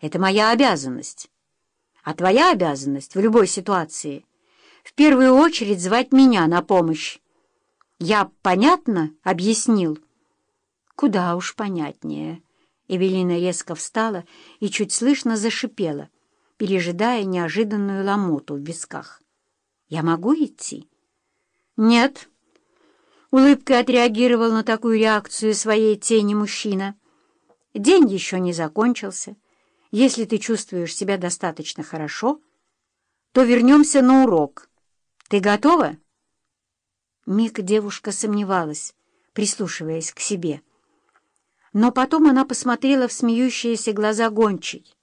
Это моя обязанность. А твоя обязанность в любой ситуации в первую очередь звать меня на помощь. Я понятно объяснил? Куда уж понятнее. Эвелина резко встала и чуть слышно зашипела, пережидая неожиданную ломоту в висках. «Я могу идти?» «Нет». Улыбкой отреагировал на такую реакцию своей тени мужчина. «День еще не закончился. Если ты чувствуешь себя достаточно хорошо, то вернемся на урок. Ты готова?» Миг девушка сомневалась, прислушиваясь к себе. Но потом она посмотрела в смеющиеся глаза гончей,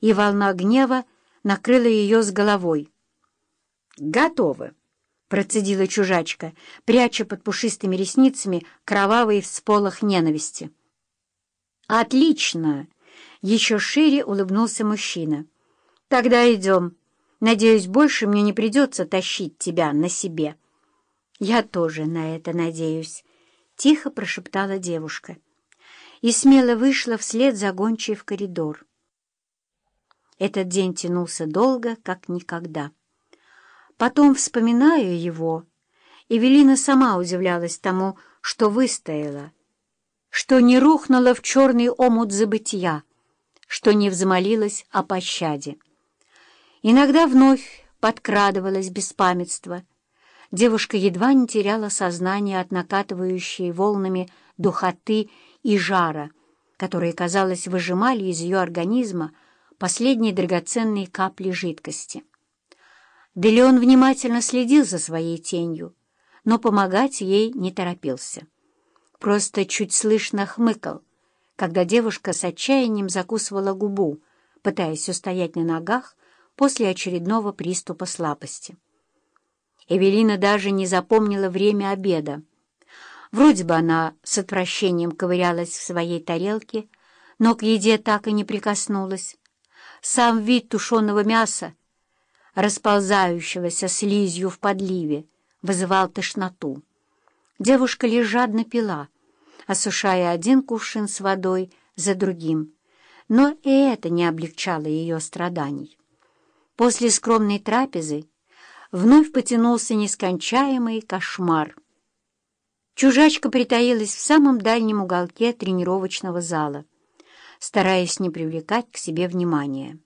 и волна гнева накрыла ее с головой. «Готово!» — процедила чужачка, пряча под пушистыми ресницами кровавый всполох ненависти. «Отлично!» — еще шире улыбнулся мужчина. «Тогда идем. Надеюсь, больше мне не придется тащить тебя на себе». «Я тоже на это надеюсь», — тихо прошептала девушка и смело вышла вслед за гончей в коридор. Этот день тянулся долго, как никогда. Потом, вспоминая его, Эвелина сама удивлялась тому, что выстояла, что не рухнула в черный омут забытия, что не взмолилась о пощаде. Иногда вновь подкрадывалось беспамятство. Девушка едва не теряла сознание от накатывающей волнами духоты и жара, которые, казалось, выжимали из ее организма последние драгоценные капли жидкости. Делеон внимательно следил за своей тенью, но помогать ей не торопился. Просто чуть слышно хмыкал, когда девушка с отчаянием закусывала губу, пытаясь устоять на ногах после очередного приступа слабости. Эвелина даже не запомнила время обеда. Вроде бы она с отвращением ковырялась в своей тарелке, но к еде так и не прикоснулась. Сам вид тушеного мяса, расползающегося слизью в подливе, вызывал тошноту. Девушка лишь жадно пила, осушая один кувшин с водой за другим, но и это не облегчало ее страданий. После скромной трапезы вновь потянулся нескончаемый кошмар. Чужачка притаилась в самом дальнем уголке тренировочного зала, стараясь не привлекать к себе внимания.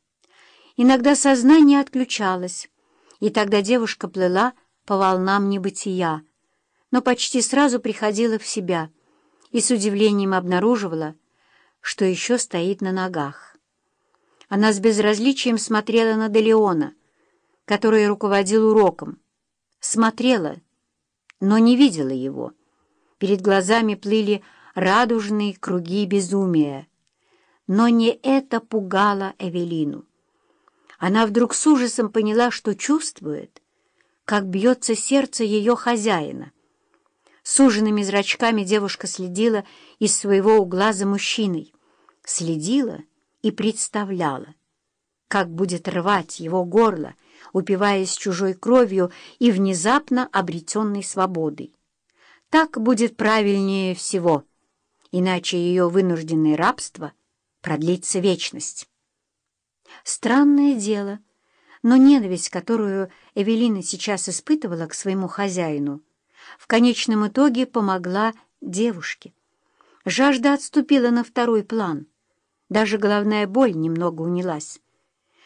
Иногда сознание отключалось, и тогда девушка плыла по волнам небытия, но почти сразу приходила в себя и с удивлением обнаруживала, что еще стоит на ногах. Она с безразличием смотрела на Делеона, который руководил уроком. Смотрела, но не видела его. Перед глазами плыли радужные круги безумия. Но не это пугало Эвелину. Она вдруг с ужасом поняла, что чувствует, как бьется сердце ее хозяина. Суженными зрачками девушка следила из своего угла за мужчиной. Следила и представляла, как будет рвать его горло, упиваясь чужой кровью и внезапно обретенной свободой. Так будет правильнее всего, иначе ее вынужденное рабство продлится вечность. Странное дело, но ненависть, которую Эвелина сейчас испытывала к своему хозяину, в конечном итоге помогла девушке. Жажда отступила на второй план. Даже головная боль немного унялась.